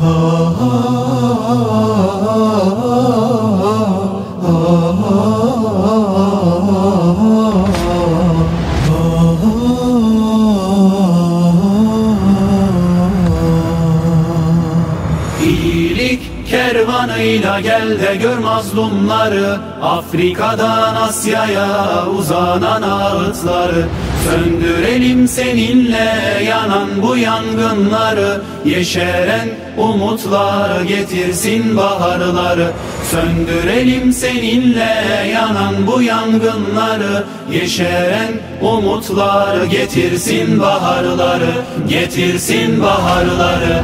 İyilik kervanıyla gel de gör mazlumları Afrika'dan Asya'ya uzanan ağıtları. Söndürelim seninle yanan bu yangınları Yeşeren umutlar getirsin baharları. Söndürelim seninle yanan bu yangınları Yeşeren umutlar getirsin baharları Getirsin baharları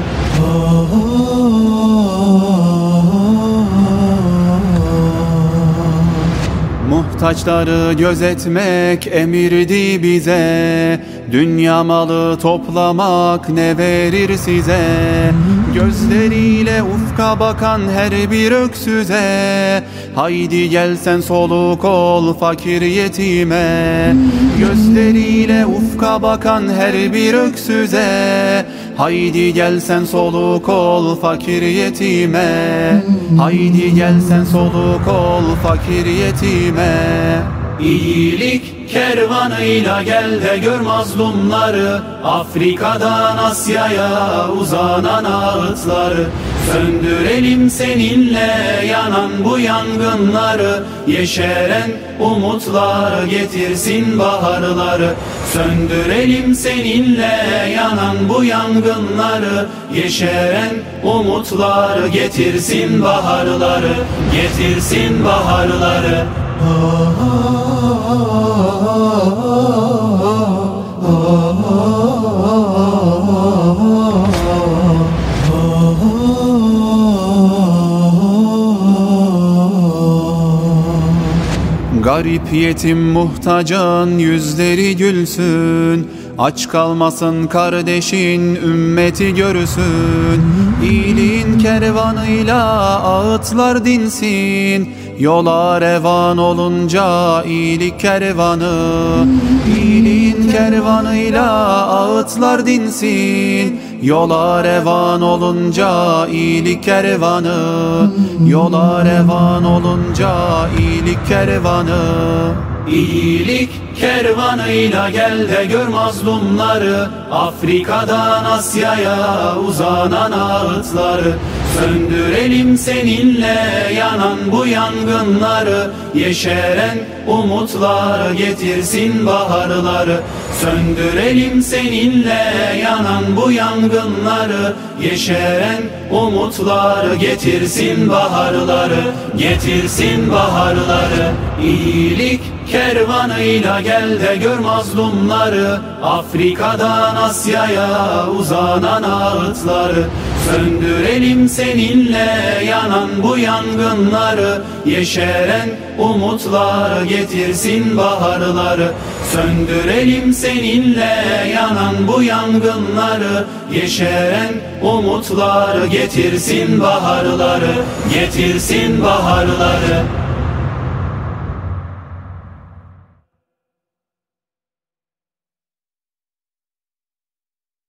Muhtaçları gözetmek emirdi bize. Dünya malı toplamak ne verir size? Gözleriyle ufka bakan her bir öksüze. Haydi gelsen soluk ol fakir yetime. Gözleriyle ufka bakan her bir öksüze Haydi gelsen soluk ol fakir yetime. Haydi gelsen soluk ol fakir yetime. İyilik kervanıyla gel de gör mazlumları. Afrika'dan Asya'ya uzanan ağıtları Söndürelim seninle yanan bu yangınları Yeşeren umutlar getirsin baharları Söndürelim seninle yanan bu yangınları Yeşeren umutlar getirsin baharları Getirsin baharları Garip yetim muhtacın yüzleri gülsün. Aç kalmasın kardeşin ümmeti görürsün İyiliğin kervanıyla ağıtlar dinsin. Yola revan olunca iyilik kervanı. İyiliğin kervanıyla ağıtlar dinsin Yola revan olunca iyilik kervanı Yola revan olunca iyilik kervanı İyilik kervanıyla gel de gör mazlumları Afrika'dan Asya'ya uzanan ağıtları. Söndürelim seninle yanan bu yangınları Yeşeren umutlar getirsin baharları. Söndürelim seninle yanan bu yangınları Yeşeren umutlar getirsin baharları Getirsin baharları. İyilik kervanıyla gel de gör mazlumları Afrika'dan Asya'ya uzanan ağıtları. Söndürelim seninle yanan bu yangınları Yeşeren umutlar getirsin baharları. Söndürelim seninle yanan bu yangınları Yeşeren umutlar getirsin baharları Getirsin baharları